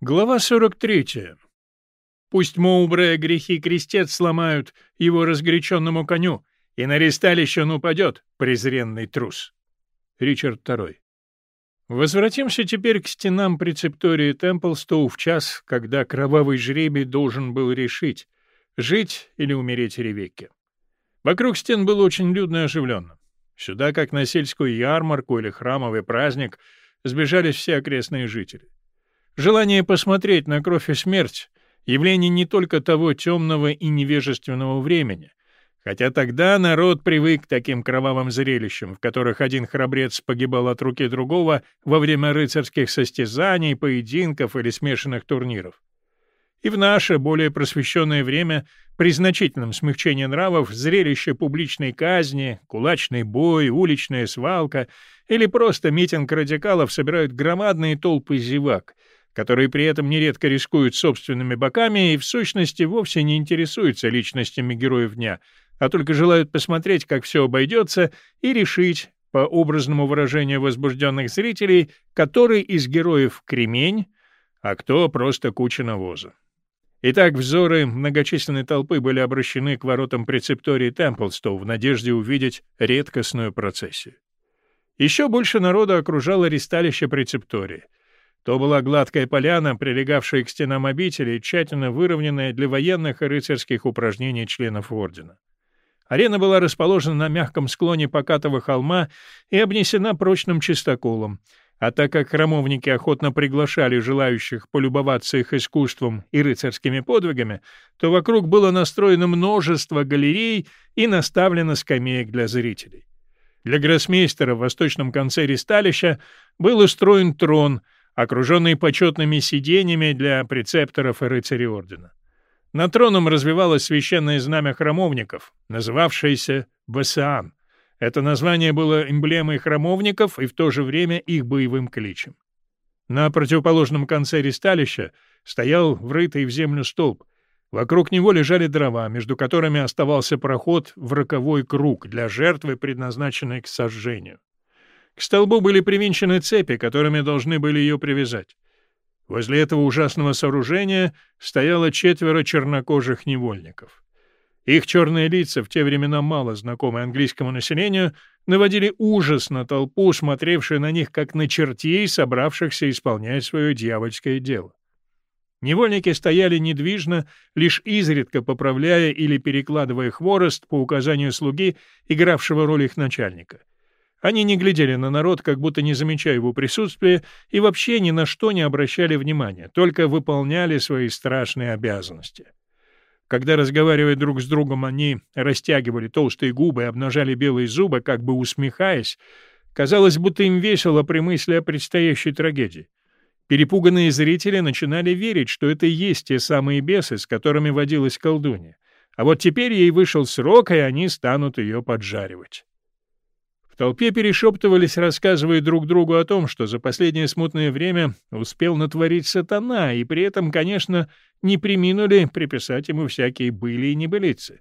Глава 43. Пусть Моубре грехи крестец сломают его разгоряченному коню, и на ресталище он упадет, презренный трус. Ричард II. Возвратимся теперь к стенам прецептории Темплстоу в час, когда кровавый жребий должен был решить, жить или умереть Ревекке. Вокруг стен было очень людно и оживленно. Сюда, как на сельскую ярмарку или храмовый праздник, сбежались все окрестные жители. Желание посмотреть на кровь и смерть — явление не только того темного и невежественного времени, хотя тогда народ привык к таким кровавым зрелищам, в которых один храбрец погибал от руки другого во время рыцарских состязаний, поединков или смешанных турниров. И в наше, более просвещенное время, при значительном смягчении нравов, зрелище публичной казни, кулачный бой, уличная свалка или просто митинг радикалов собирают громадные толпы зевак — которые при этом нередко рискуют собственными боками и в сущности вовсе не интересуются личностями героев дня, а только желают посмотреть, как все обойдется, и решить, по образному выражению возбужденных зрителей, который из героев кремень, а кто просто куча навоза. Итак, взоры многочисленной толпы были обращены к воротам прецептории Темплстоу в надежде увидеть редкостную процессию. Еще больше народа окружало ристалище прецептории — то была гладкая поляна, прилегавшая к стенам обители, тщательно выровненная для военных и рыцарских упражнений членов ордена. Арена была расположена на мягком склоне покатого холма и обнесена прочным чистоколом, а так как храмовники охотно приглашали желающих полюбоваться их искусством и рыцарскими подвигами, то вокруг было настроено множество галерей и наставлено скамеек для зрителей. Для гроссмейстера в восточном конце ристалища был устроен трон — окруженный почетными сиденьями для прецепторов и рыцарей ордена. На троном развивалось священное знамя храмовников, называвшееся Басаан. Это название было эмблемой храмовников и в то же время их боевым кличем. На противоположном конце ристалища стоял врытый в землю столб. Вокруг него лежали дрова, между которыми оставался проход в роковой круг для жертвы, предназначенной к сожжению. К столбу были привинчены цепи, которыми должны были ее привязать. Возле этого ужасного сооружения стояло четверо чернокожих невольников. Их черные лица, в те времена мало знакомые английскому населению, наводили ужас на толпу, смотревшую на них как на чертей, собравшихся исполнять свое дьявольское дело. Невольники стояли недвижно, лишь изредка поправляя или перекладывая хворост по указанию слуги, игравшего роль их начальника. Они не глядели на народ, как будто не замечая его присутствия, и вообще ни на что не обращали внимания, только выполняли свои страшные обязанности. Когда, разговаривая друг с другом, они растягивали толстые губы и обнажали белые зубы, как бы усмехаясь, казалось, будто им весело при мысли о предстоящей трагедии. Перепуганные зрители начинали верить, что это и есть те самые бесы, с которыми водилась колдунья. А вот теперь ей вышел срок, и они станут ее поджаривать толпе перешептывались, рассказывая друг другу о том, что за последнее смутное время успел натворить сатана, и при этом, конечно, не приминули приписать ему всякие были и небылицы.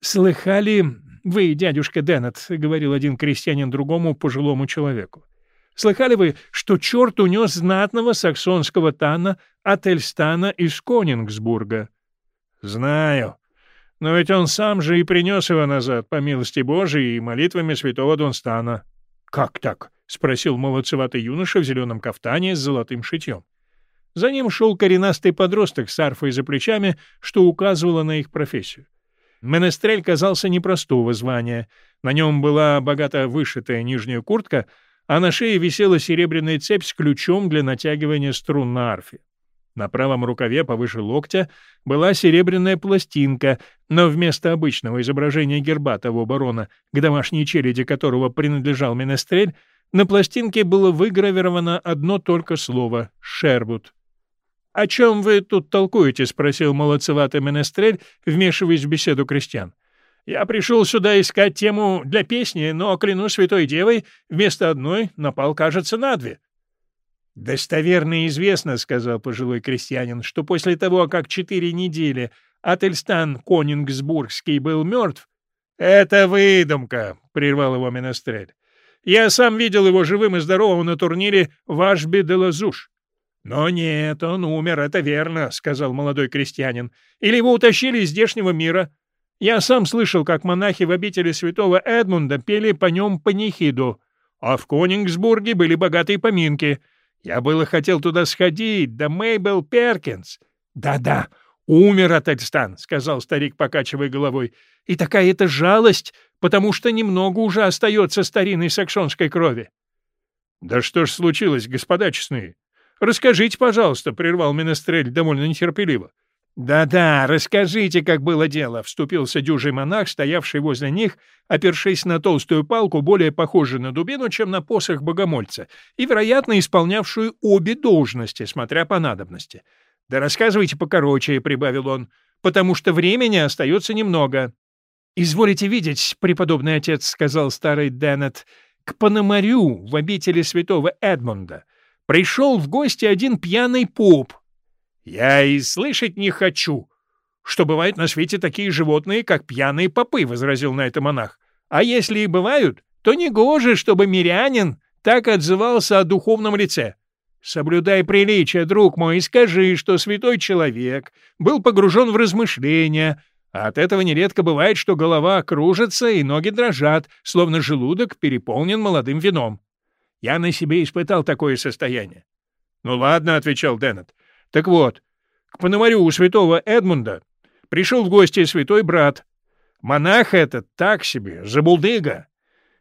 «Слыхали вы, дядюшка Деннет, — говорил один крестьянин другому пожилому человеку, — слыхали вы, что черт унес знатного саксонского тана от Эльстана из Конингсбурга?» «Знаю», но ведь он сам же и принес его назад, по милости Божией и молитвами святого Донстана. — Как так? — спросил молодцеватый юноша в зеленом кафтане с золотым шитьем. За ним шел коренастый подросток с арфой за плечами, что указывало на их профессию. Менестрель казался непростого звания. На нем была богато вышитая нижняя куртка, а на шее висела серебряная цепь с ключом для натягивания струн на арфе. На правом рукаве повыше локтя была серебряная пластинка, но вместо обычного изображения герба того барона, к домашней челяди которого принадлежал Менестрель, на пластинке было выгравировано одно только слово «Шервуд». «О чем вы тут толкуете?» — спросил молодцеватый Менестрель, вмешиваясь в беседу крестьян. «Я пришел сюда искать тему для песни, но, клянусь святой девой, вместо одной напал, кажется, на две». «Достоверно известно, — сказал пожилой крестьянин, — что после того, как четыре недели Ательстан Конингсбургский был мертв...» «Это выдумка!» — прервал его Менестрель. «Я сам видел его живым и здоровым на турнире в Ашби де Лазуш. «Но нет, он умер, это верно», — сказал молодой крестьянин. «Или его утащили из здешнего мира. Я сам слышал, как монахи в обители святого Эдмунда пели по нем панихиду, а в Конингсбурге были богатые поминки. Я было хотел туда сходить, да Мейбл Перкинс. Да-да, умер Ательстан, — сказал старик, покачивая головой. И такая это жалость, потому что немного уже остается старинной саксонской крови. — Да что ж случилось, господа честные? Расскажите, пожалуйста, — прервал Менестрель довольно нетерпеливо. «Да-да, расскажите, как было дело», — вступился дюжий монах, стоявший возле них, опершись на толстую палку, более похожую на дубину, чем на посох богомольца, и, вероятно, исполнявшую обе должности, смотря по надобности. «Да рассказывайте покороче», — прибавил он, — «потому что времени остается немного». «Изволите видеть, преподобный отец», — сказал старый Деннет, — «к Пономарю в обители святого Эдмунда пришел в гости один пьяный поп, «Я и слышать не хочу, что бывают на свете такие животные, как пьяные попы», — возразил на это монах. «А если и бывают, то не гоже, чтобы мирянин так отзывался о духовном лице. Соблюдай приличие, друг мой, и скажи, что святой человек был погружен в размышления, а от этого нередко бывает, что голова кружится и ноги дрожат, словно желудок переполнен молодым вином. Я на себе испытал такое состояние. — Ну ладно, — отвечал Деннет, так вот, к Пономарю у святого Эдмунда пришел в гости святой брат. Монах этот так себе, забулдыга.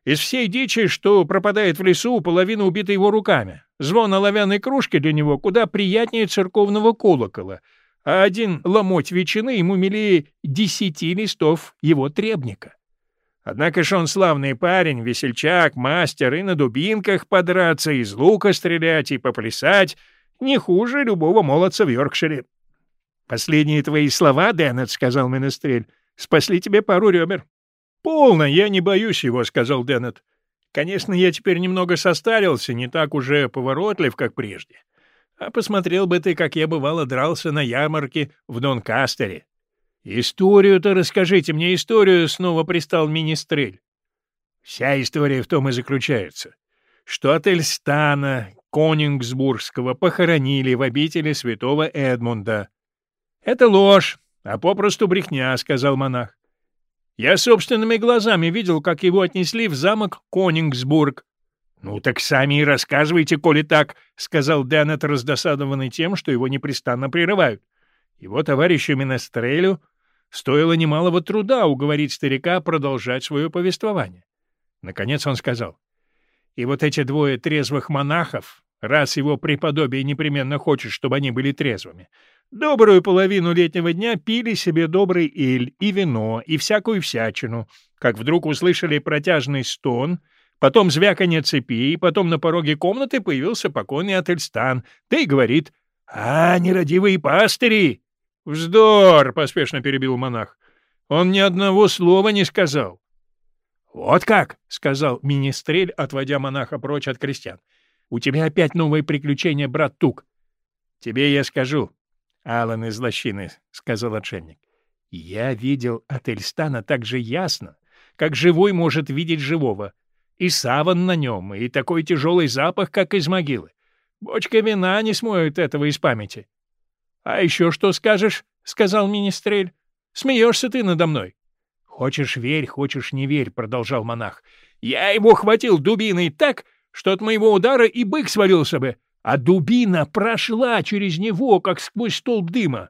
Из всей дичи, что пропадает в лесу, половина убита его руками. Звон оловянной кружки для него куда приятнее церковного колокола, а один ломоть ветчины ему милее десяти листов его требника. Однако ж он славный парень, весельчак, мастер и на дубинках подраться, из лука стрелять и поплясать — не хуже любого молодца в Йоркшире. — Последние твои слова, Деннет, — сказал Менестрель, — спасли тебе пару ребер. — Полно, я не боюсь его, — сказал Деннет. — Конечно, я теперь немного состарился, не так уже поворотлив, как прежде. А посмотрел бы ты, как я бывало дрался на ярмарке в Донкастере. — Историю-то расскажите мне историю, — снова пристал Министрель. Вся история в том и заключается, что от Эльстана Конингсбургского похоронили в обители святого Эдмунда. — Это ложь, а попросту брехня, — сказал монах. — Я собственными глазами видел, как его отнесли в замок Конингсбург. — Ну так сами и рассказывайте, коли так, — сказал Деннет, раздосадованный тем, что его непрестанно прерывают. Его товарищу Минестрелю стоило немалого труда уговорить старика продолжать свое повествование. Наконец он сказал — и вот эти двое трезвых монахов, раз его преподобие непременно хочет, чтобы они были трезвыми, добрую половину летнего дня пили себе добрый эль и вино, и всякую всячину, как вдруг услышали протяжный стон, потом звяканье цепи, и потом на пороге комнаты появился покойный Ательстан, да и говорит «А, нерадивые пастыри!» «Вздор!» — поспешно перебил монах. «Он ни одного слова не сказал. «Вот как!» — сказал министрель, отводя монаха прочь от крестьян. «У тебя опять новые приключения, брат Тук!» «Тебе я скажу, Алан из лощины», — сказал отшельник. «Я видел от Эльстана так же ясно, как живой может видеть живого. И саван на нем, и такой тяжелый запах, как из могилы. Бочка вина не смоет этого из памяти». «А еще что скажешь?» — сказал министрель. «Смеешься ты надо мной?» «Хочешь — верь, хочешь — не верь», — продолжал монах. «Я его хватил дубиной так, что от моего удара и бык свалился бы, а дубина прошла через него, как сквозь столб дыма».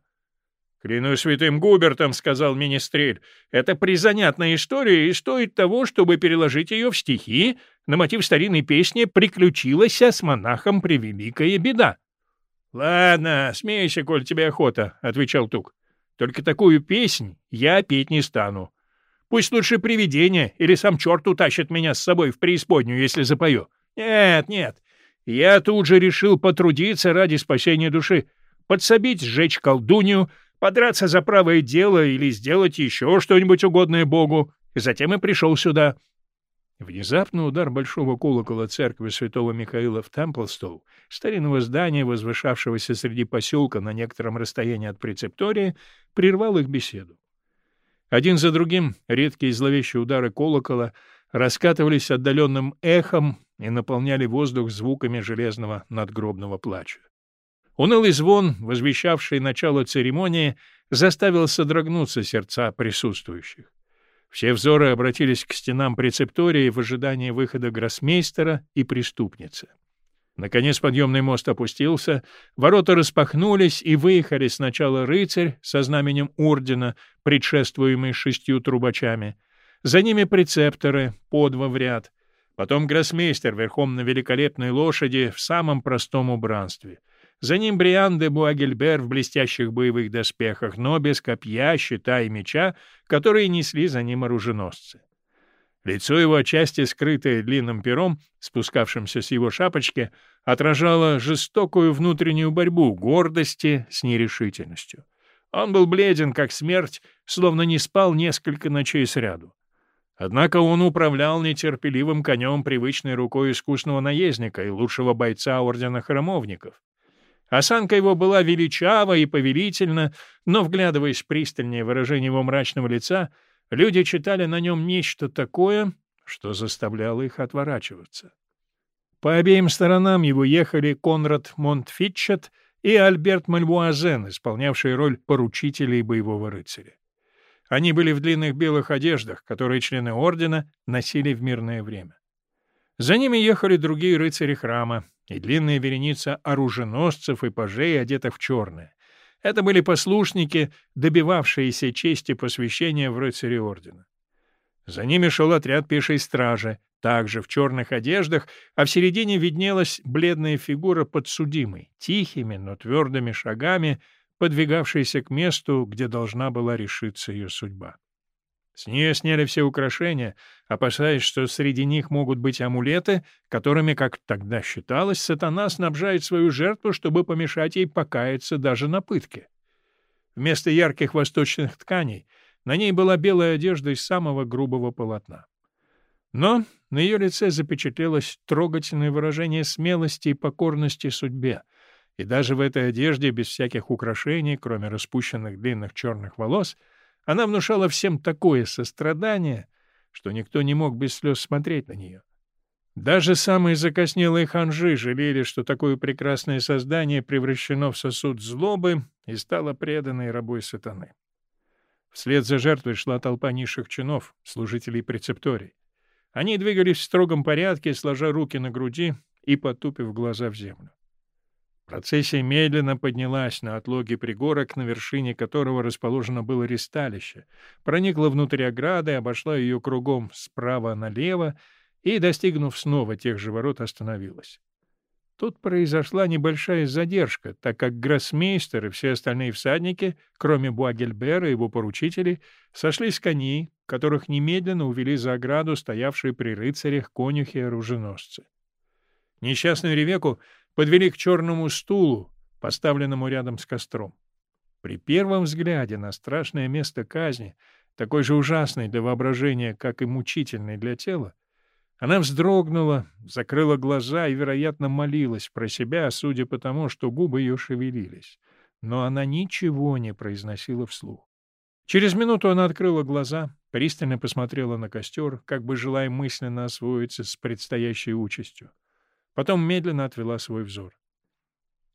«Клянусь святым Губертом», — сказал министрель, — «это призанятная история и стоит того, чтобы переложить ее в стихи на мотив старинной песни «Приключилась с монахом превеликая беда». «Ладно, смейся, коль тебе охота», — отвечал Тук. «Только такую песнь я петь не стану. Пусть лучше привидение или сам черт утащит меня с собой в преисподнюю, если запою. Нет, нет. Я тут же решил потрудиться ради спасения души, подсобить, сжечь колдунью, подраться за правое дело или сделать еще что-нибудь угодное Богу, и затем и пришел сюда. Внезапно удар большого колокола церкви святого Михаила в Темплстоу, старинного здания, возвышавшегося среди поселка на некотором расстоянии от прецептория, прервал их беседу. Один за другим редкие зловещие удары колокола раскатывались отдаленным эхом и наполняли воздух звуками железного надгробного плача. Унылый звон, возвещавший начало церемонии, заставил содрогнуться сердца присутствующих. Все взоры обратились к стенам прецептории в ожидании выхода гроссмейстера и преступницы. Наконец подъемный мост опустился, ворота распахнулись, и выехали сначала рыцарь со знаменем ордена, предшествуемый шестью трубачами, за ними прецепторы, по два в ряд, потом гроссмейстер верхом на великолепной лошади в самом простом убранстве, за ним Бриан де Буагельбер в блестящих боевых доспехах, но без копья, щита и меча, которые несли за ним оруженосцы. Лицо его, отчасти скрытое длинным пером, спускавшимся с его шапочки, отражало жестокую внутреннюю борьбу гордости с нерешительностью. Он был бледен, как смерть, словно не спал несколько ночей сряду. Однако он управлял нетерпеливым конем привычной рукой искусного наездника и лучшего бойца Ордена Храмовников. Осанка его была величава и повелительна, но, вглядываясь пристальнее выражение его мрачного лица, люди читали на нем нечто такое, что заставляло их отворачиваться. По обеим сторонам его ехали Конрад Монтфитчет и Альберт Мальвуазен, исполнявшие роль поручителей боевого рыцаря. Они были в длинных белых одеждах, которые члены ордена носили в мирное время. За ними ехали другие рыцари храма, и длинная вереница оруженосцев и пажей, одетых в черное. Это были послушники, добивавшиеся чести посвящения в рыцари ордена. За ними шел отряд пешей стражи, также в черных одеждах, а в середине виднелась бледная фигура подсудимой, тихими, но твердыми шагами, подвигавшейся к месту, где должна была решиться ее судьба. С нее сняли все украшения, опасаясь, что среди них могут быть амулеты, которыми, как тогда считалось, сатана снабжает свою жертву, чтобы помешать ей покаяться даже на пытке. Вместо ярких восточных тканей на ней была белая одежда из самого грубого полотна. Но на ее лице запечатлелось трогательное выражение смелости и покорности судьбе, и даже в этой одежде, без всяких украшений, кроме распущенных длинных черных волос — она внушала всем такое сострадание, что никто не мог без слез смотреть на нее. Даже самые закоснелые ханжи жалели, что такое прекрасное создание превращено в сосуд злобы и стало преданной рабой сатаны. Вслед за жертвой шла толпа низших чинов, служителей прецепторий. Они двигались в строгом порядке, сложа руки на груди и потупив глаза в землю. Процессия медленно поднялась на отлоге пригорок, на вершине которого расположено было ристалище, проникла внутрь ограды, обошла ее кругом справа налево и, достигнув снова тех же ворот, остановилась. Тут произошла небольшая задержка, так как гроссмейстер и все остальные всадники, кроме Буагельбера и его поручителей, сошли с коней, которых немедленно увели за ограду стоявшие при рыцарях конюхи и оруженосцы. Несчастную Ревеку подвели к черному стулу, поставленному рядом с костром. При первом взгляде на страшное место казни, такой же ужасный для воображения, как и мучительный для тела, она вздрогнула, закрыла глаза и, вероятно, молилась про себя, судя по тому, что губы ее шевелились. Но она ничего не произносила вслух. Через минуту она открыла глаза, пристально посмотрела на костер, как бы желая мысленно освоиться с предстоящей участью. Потом медленно отвела свой взор.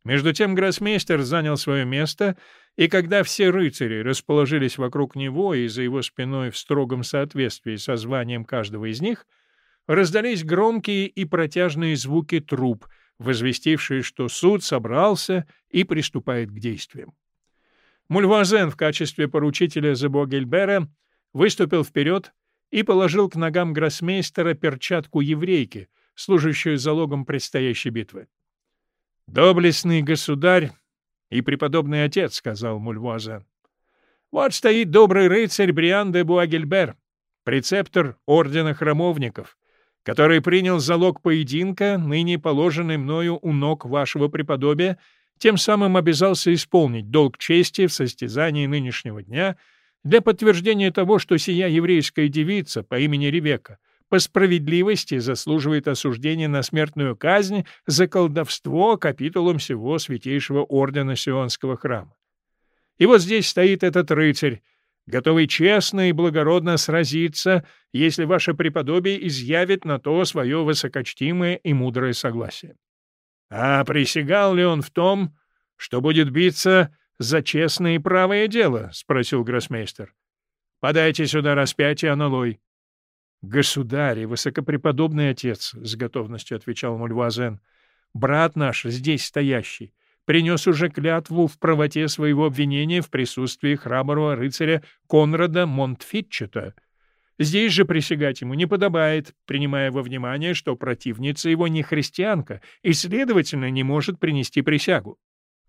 Между тем гроссмейстер занял свое место, и когда все рыцари расположились вокруг него и за его спиной в строгом соответствии со званием каждого из них, раздались громкие и протяжные звуки труб, возвестившие, что суд собрался и приступает к действиям. Мульвазен в качестве поручителя Зебогельбера выступил вперед и положил к ногам гроссмейстера перчатку еврейки — служащую залогом предстоящей битвы. «Доблестный государь и преподобный отец», — сказал Мульвуазен. «Вот стоит добрый рыцарь Бриан де Буагельбер, прецептор Ордена Храмовников, который принял залог поединка, ныне положенный мною у ног вашего преподобия, тем самым обязался исполнить долг чести в состязании нынешнего дня для подтверждения того, что сия еврейская девица по имени Ревека — по справедливости заслуживает осуждения на смертную казнь за колдовство капитулом всего святейшего ордена Сионского храма. И вот здесь стоит этот рыцарь, готовый честно и благородно сразиться, если ваше преподобие изъявит на то свое высокочтимое и мудрое согласие. А присягал ли он в том, — Что будет биться за честное и правое дело? — спросил гроссмейстер. — Подайте сюда распятие, аналой. — Государь и высокопреподобный отец, — с готовностью отвечал Мульвазен, — брат наш, здесь стоящий, принес уже клятву в правоте своего обвинения в присутствии храброго рыцаря Конрада Монтфитчета. Здесь же присягать ему не подобает, принимая во внимание, что противница его не христианка и, следовательно, не может принести присягу.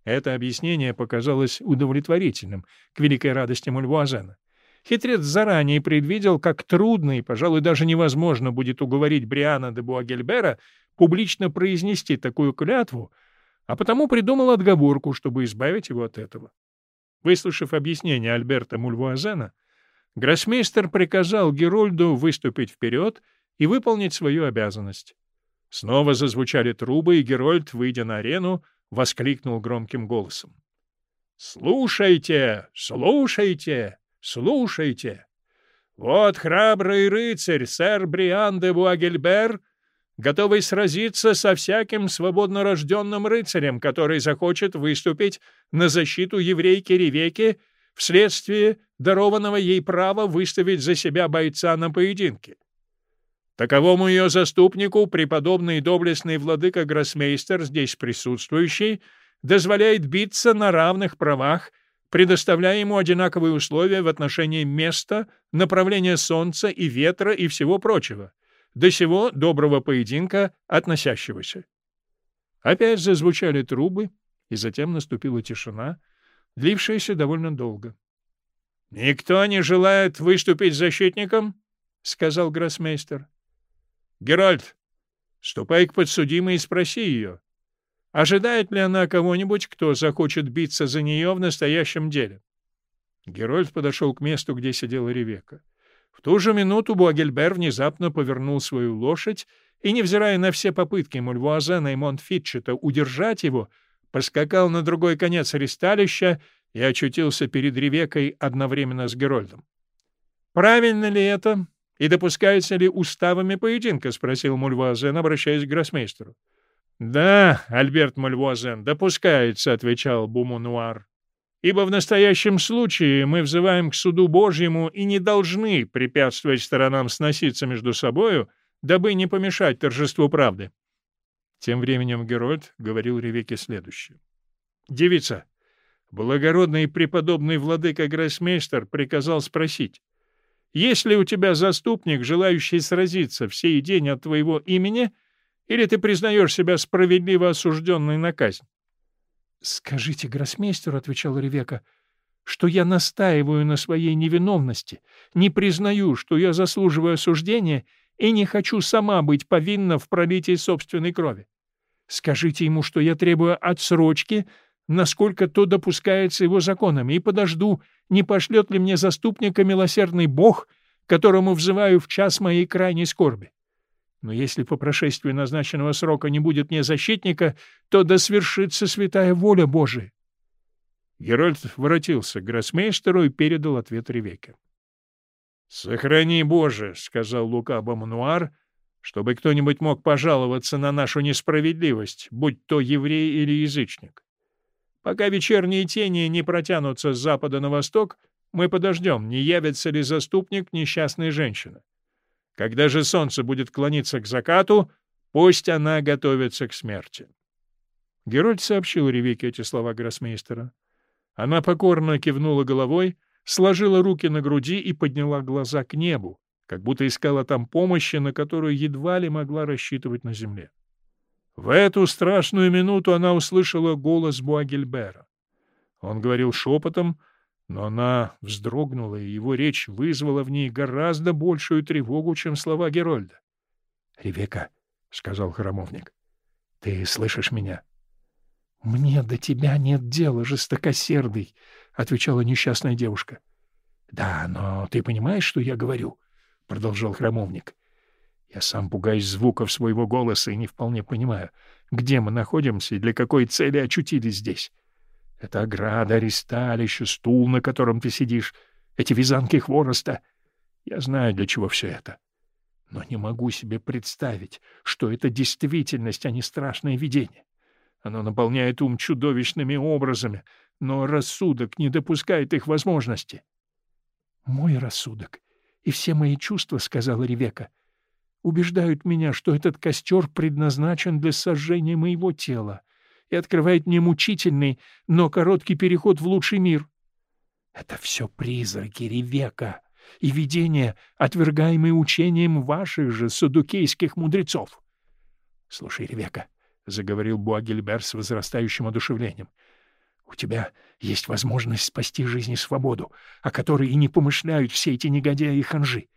Это объяснение показалось удовлетворительным, к великой радости Мульвуазена. Хитрец заранее предвидел, как трудно и, пожалуй, даже невозможно будет уговорить Бриана де Буагельбера публично произнести такую клятву, а потому придумал отговорку, чтобы избавить его от этого. Выслушав объяснение Альберта Мульвуазена, гроссмейстер приказал Герольду выступить вперед и выполнить свою обязанность. Снова зазвучали трубы, и Герольд, выйдя на арену, воскликнул громким голосом. «Слушайте, слушайте, слушайте! Вот храбрый рыцарь, сэр Бриан де Буагельбер — готовый сразиться со всяким свободно рожденным рыцарем, который захочет выступить на защиту еврейки Ревеки вследствие дарованного ей права выставить за себя бойца на поединке. Таковому ее заступнику преподобный доблестный владыка Гроссмейстер, здесь присутствующий, дозволяет биться на равных правах, предоставляя ему одинаковые условия в отношении места, направления солнца и ветра и всего прочего — до сего доброго поединка относящегося. Опять зазвучали трубы, и затем наступила тишина, длившаяся довольно долго. — Никто не желает выступить защитником? — сказал гроссмейстер. — Геральт, ступай к подсудимой и спроси ее, ожидает ли она кого-нибудь, кто захочет биться за нее в настоящем деле. Герольд подошел к месту, где сидела Ревека. В ту же минуту Буагельбер внезапно повернул свою лошадь и, невзирая на все попытки Мульвуазена и Монтфитчета удержать его, поскакал на другой конец аресталища и очутился перед Ревекой одновременно с Герольдом. «Правильно ли это? И допускается ли уставами поединка?» — спросил Мульвуазен, обращаясь к гроссмейстеру. «Да, Альберт Мульвуазен, допускается», — отвечал Бумунуар ибо в настоящем случае мы взываем к суду Божьему и не должны препятствовать сторонам сноситься между собою, дабы не помешать торжеству правды. Тем временем Герольд говорил Ревеке следующее. «Девица, благородный и преподобный владыка Гроссмейстер приказал спросить, есть ли у тебя заступник, желающий сразиться в сей день от твоего имени, или ты признаешь себя справедливо осужденной на казнь? «Скажите гроссмейстеру», — отвечала Ревека, — «что я настаиваю на своей невиновности, не признаю, что я заслуживаю осуждения и не хочу сама быть повинна в пролитии собственной крови. Скажите ему, что я требую отсрочки, насколько то допускается его законами, и подожду, не пошлет ли мне заступника милосердный Бог, которому взываю в час моей крайней скорби. Но если по прошествии назначенного срока не будет мне защитника, то да свершится святая воля Божия. Герольд воротился к гроссмейстеру и передал ответ Ревеке. — Сохрани, Боже, — сказал Лука Бамануар, — чтобы кто-нибудь мог пожаловаться на нашу несправедливость, будь то еврей или язычник. Пока вечерние тени не протянутся с запада на восток, мы подождем, не явится ли заступник несчастной женщины. — когда же солнце будет клониться к закату, пусть она готовится к смерти. Герольд сообщил Ревеке эти слова гроссмейстера. Она покорно кивнула головой, сложила руки на груди и подняла глаза к небу, как будто искала там помощи, на которую едва ли могла рассчитывать на земле. В эту страшную минуту она услышала голос Буагельбера. Он говорил шепотом, но она вздрогнула, и его речь вызвала в ней гораздо большую тревогу, чем слова Герольда. — Ревека, — сказал храмовник, — ты слышишь меня? — Мне до тебя нет дела, жестокосердый, — отвечала несчастная девушка. — Да, но ты понимаешь, что я говорю? — продолжал храмовник. — Я сам пугаюсь звуков своего голоса и не вполне понимаю, где мы находимся и для какой цели очутились здесь. Это ограда, аресталище, стул, на котором ты сидишь, эти вязанки хвороста. Я знаю, для чего все это. Но не могу себе представить, что это действительность, а не страшное видение. Оно наполняет ум чудовищными образами, но рассудок не допускает их возможности. — Мой рассудок и все мои чувства, — сказала Ревека, — убеждают меня, что этот костер предназначен для сожжения моего тела открывает мне мучительный, но короткий переход в лучший мир. — Это все призраки Ревека и видения, отвергаемые учением ваших же садукейских мудрецов. — Слушай, Ревека, — заговорил Буагельбер с возрастающим одушевлением, — у тебя есть возможность спасти жизнь и свободу, о которой и не помышляют все эти негодяи и ханжи.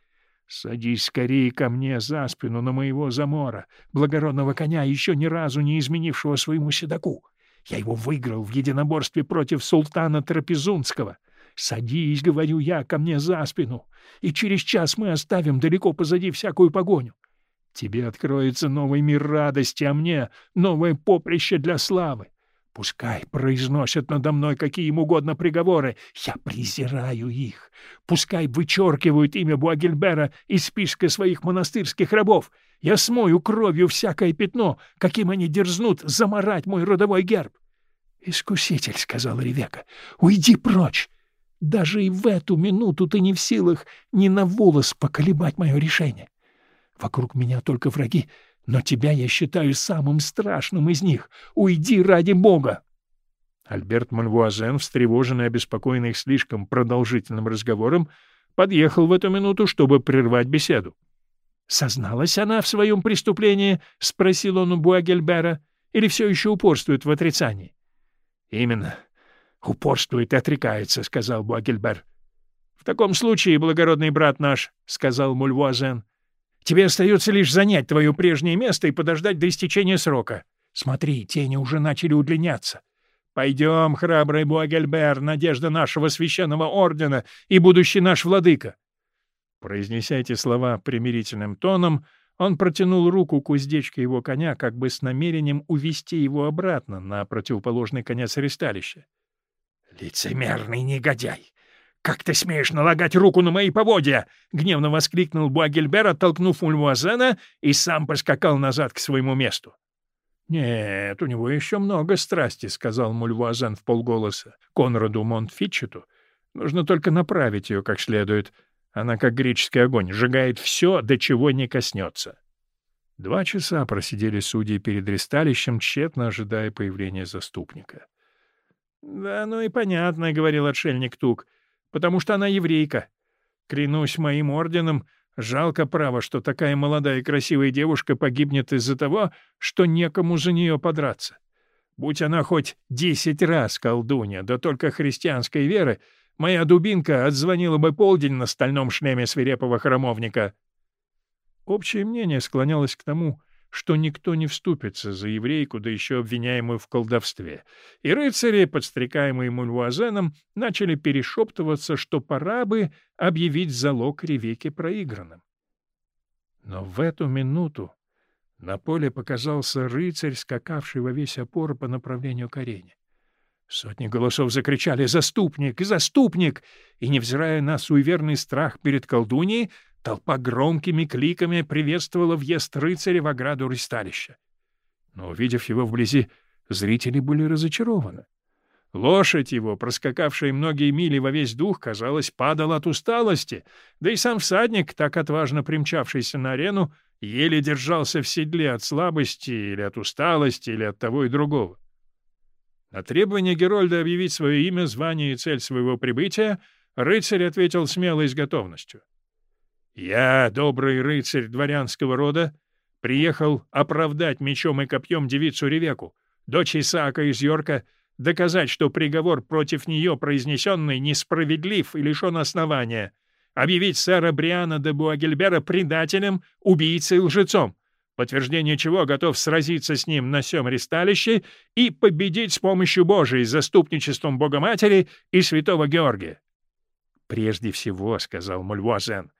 Садись скорее ко мне за спину на моего замора, благородного коня, еще ни разу не изменившего своему седаку. Я его выиграл в единоборстве против султана Трапезунского. Садись, говорю я, ко мне за спину, и через час мы оставим далеко позади всякую погоню. Тебе откроется новый мир радости, а мне — новое поприще для славы. Пускай произносят надо мной какие им угодно приговоры, я презираю их. Пускай вычеркивают имя Буагельбера из списка своих монастырских рабов. Я смою кровью всякое пятно, каким они дерзнут заморать мой родовой герб. — Искуситель, — сказал Ревека, — уйди прочь. Даже и в эту минуту ты не в силах ни на волос поколебать мое решение. Вокруг меня только враги, но тебя я считаю самым страшным из них. Уйди ради бога!» Альберт Монвуазен, встревоженный и обеспокоенный слишком продолжительным разговором, подъехал в эту минуту, чтобы прервать беседу. «Созналась она в своем преступлении?» — спросил он у Буагельбера. «Или все еще упорствует в отрицании?» «Именно. Упорствует и отрекается», — сказал Буагельбер. «В таком случае, благородный брат наш», — сказал Мульвуазен, Тебе остается лишь занять твое прежнее место и подождать до истечения срока. Смотри, тени уже начали удлиняться. Пойдем, храбрый Буагельбер, надежда нашего священного ордена и будущий наш владыка. Произнеся эти слова примирительным тоном, он протянул руку к уздечке его коня, как бы с намерением увести его обратно на противоположный конец аресталища. «Лицемерный негодяй! «Как ты смеешь налагать руку на мои поводья?» — гневно воскликнул Буагельбер, оттолкнув Мульвуазена, и сам поскакал назад к своему месту. «Нет, у него еще много страсти», — сказал Мульвуазен в полголоса Конраду Монтфитчету. «Нужно только направить ее как следует. Она, как греческий огонь, сжигает все, до чего не коснется». Два часа просидели судьи перед ресталищем, тщетно ожидая появления заступника. — Да, ну и понятно, — говорил отшельник Тук потому что она еврейка. Клянусь моим орденом, жалко право, что такая молодая и красивая девушка погибнет из-за того, что некому за нее подраться. Будь она хоть десять раз колдунья, да только христианской веры, моя дубинка отзвонила бы полдень на стальном шлеме свирепого храмовника. Общее мнение склонялось к тому, что никто не вступится за еврейку, да еще обвиняемую в колдовстве. И рыцари, подстрекаемые Мульвуазеном, начали перешептываться, что пора бы объявить залог Ревеке проигранным. Но в эту минуту на поле показался рыцарь, скакавший во весь опор по направлению к арене. Сотни голосов закричали «Заступник! Заступник!» И, невзирая на суеверный страх перед колдуньей, Толпа громкими кликами приветствовала въезд рыцаря в ограду ристалища. Но, увидев его вблизи, зрители были разочарованы. Лошадь его, проскакавшая многие мили во весь дух, казалось, падала от усталости, да и сам всадник, так отважно примчавшийся на арену, еле держался в седле от слабости или от усталости, или от того и другого. На требование Герольда объявить свое имя, звание и цель своего прибытия рыцарь ответил смело и с готовностью. Я, добрый рыцарь дворянского рода, приехал оправдать мечом и копьем девицу Ревеку, дочь Исаака из Йорка, доказать, что приговор против нее произнесенный несправедлив и лишен основания, объявить сэра Бриана де Буагельбера предателем, убийцей и лжецом, подтверждение чего готов сразиться с ним на сём ресталище и победить с помощью Божией, заступничеством Богоматери и святого Георгия. «Прежде всего, — сказал Мульвуазен,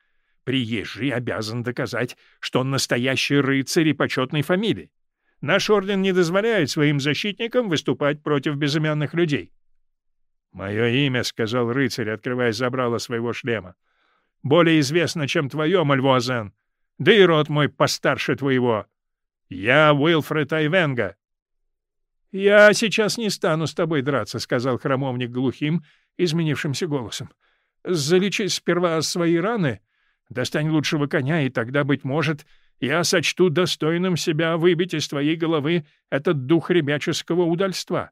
Приезжий обязан доказать, что он настоящий рыцарь и почетной фамилии. Наш орден не дозволяет своим защитникам выступать против безымянных людей. — Мое имя, — сказал рыцарь, открывая забрало своего шлема, — более известно, чем твое, Мальвуазен, да и род мой постарше твоего. Я Уилфред Айвенга. — Я сейчас не стану с тобой драться, — сказал храмовник глухим, изменившимся голосом. — Залечи сперва свои раны, достань лучшего коня, и тогда, быть может, я сочту достойным себя выбить из твоей головы этот дух ребяческого удальства.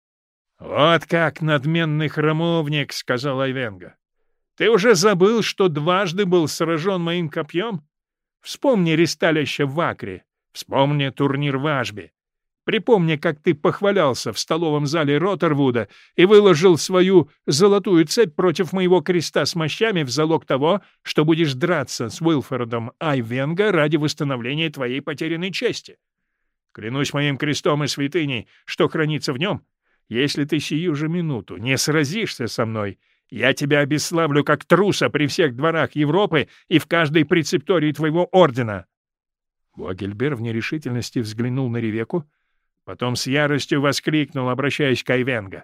— Вот как, надменный храмовник, — сказал Айвенга. — Ты уже забыл, что дважды был сражен моим копьем? Вспомни ресталище в Акре, вспомни турнир в Ашбе. Припомни, как ты похвалялся в столовом зале Роттервуда и выложил свою золотую цепь против моего креста с мощами в залог того, что будешь драться с Уилфордом Айвенга ради восстановления твоей потерянной чести. Клянусь моим крестом и святыней, что хранится в нем, если ты сию же минуту не сразишься со мной, я тебя обесславлю как труса при всех дворах Европы и в каждой прецептории твоего ордена. Буагельбер в нерешительности взглянул на Ревеку, Потом с яростью воскликнул, обращаясь к Айвенга.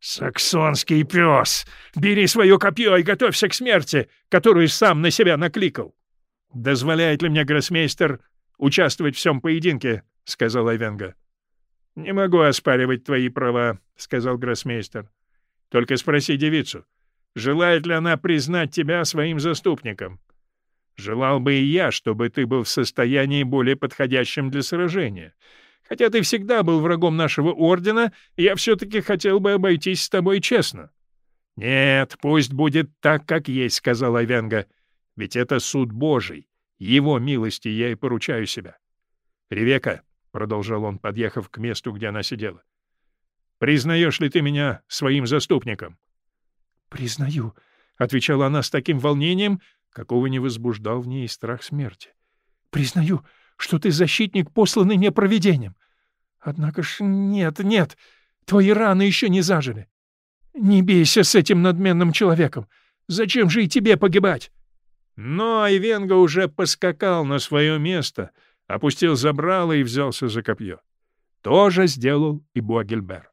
«Саксонский пес! Бери свое копье и готовься к смерти, которую сам на себя накликал!» «Дозволяет ли мне гроссмейстер участвовать в всем поединке?» — сказал Айвенга. «Не могу оспаривать твои права», — сказал гроссмейстер. «Только спроси девицу, желает ли она признать тебя своим заступником. Желал бы и я, чтобы ты был в состоянии более подходящим для сражения». Хотя ты всегда был врагом нашего ордена, я все-таки хотел бы обойтись с тобой честно». «Нет, пусть будет так, как есть», — сказал Айвенга. «Ведь это суд Божий. Его милости я и поручаю себя». «Ревека», — продолжал он, подъехав к месту, где она сидела, — «признаешь ли ты меня своим заступником?» «Признаю», — отвечала она с таким волнением, какого не возбуждал в ней страх смерти. «Признаю, что ты защитник, посланный мне провидением. Однако ж нет, нет, твои раны еще не зажили. Не бейся с этим надменным человеком. Зачем же и тебе погибать? Но Айвенга уже поскакал на свое место, опустил забрало и взялся за копье. То же сделал и Буагельбер.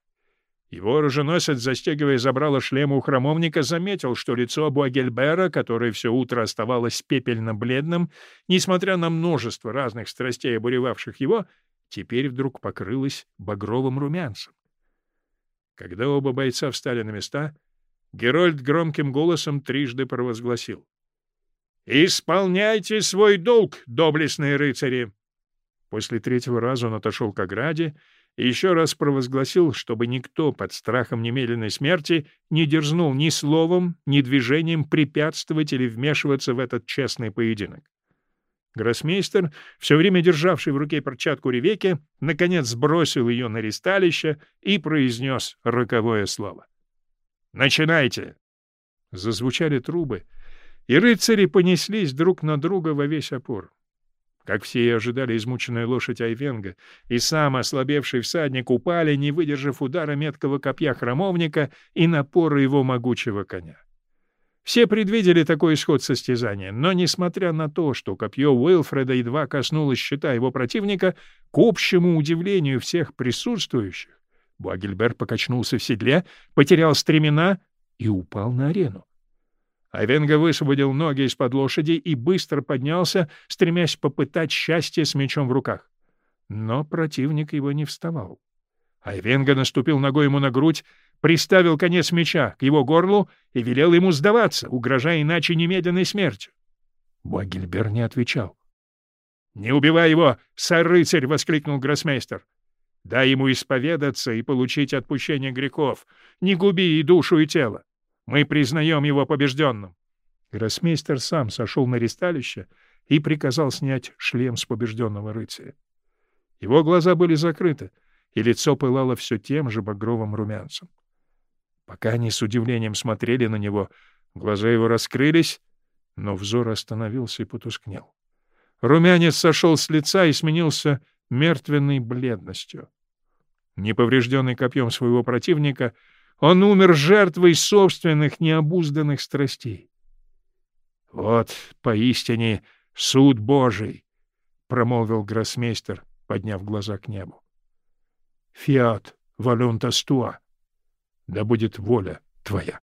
Его оруженосец, застегивая забрало шлема у храмовника, заметил, что лицо Буагельбера, которое все утро оставалось пепельно-бледным, несмотря на множество разных страстей, обуревавших его, теперь вдруг покрылось багровым румянцем. Когда оба бойца встали на места, Герольд громким голосом трижды провозгласил. «Исполняйте свой долг, доблестные рыцари!» После третьего раза он отошел к ограде и еще раз провозгласил, чтобы никто под страхом немедленной смерти не дерзнул ни словом, ни движением препятствовать или вмешиваться в этот честный поединок. Гроссмейстер, все время державший в руке перчатку Ревеки, наконец сбросил ее на ристалище и произнес роковое слово. «Начинайте!» Зазвучали трубы, и рыцари понеслись друг на друга во весь опор. Как все и ожидали, измученная лошадь Айвенга и сам ослабевший всадник упали, не выдержав удара меткого копья храмовника и напора его могучего коня. Все предвидели такой исход состязания, но, несмотря на то, что копье Уилфреда едва коснулось щита его противника, к общему удивлению всех присутствующих, Буагельбер покачнулся в седле, потерял стремена и упал на арену. Айвенга высвободил ноги из-под лошади и быстро поднялся, стремясь попытать счастье с мечом в руках. Но противник его не вставал. Айвенга наступил ногой ему на грудь, приставил конец меча к его горлу и велел ему сдаваться, угрожая иначе немедленной смертью. Буагильбер не отвечал. — Не убивай его, сэр-рыцарь! — воскликнул гроссмейстер. — Дай ему исповедаться и получить отпущение грехов. Не губи и душу, и тело. Мы признаем его побежденным. Гроссмейстер сам сошел на ристалище и приказал снять шлем с побежденного рыцаря. Его глаза были закрыты, и лицо пылало все тем же багровым румянцем. Пока они с удивлением смотрели на него, глаза его раскрылись, но взор остановился и потускнел. Румянец сошел с лица и сменился мертвенной бледностью. Неповрежденный копьем своего противника — он умер жертвой собственных необузданных страстей. «Вот поистине суд Божий!» — промолвил гроссмейстер, подняв глаза к небу. «Фиат волюнтас туа» — да будет воля твоя.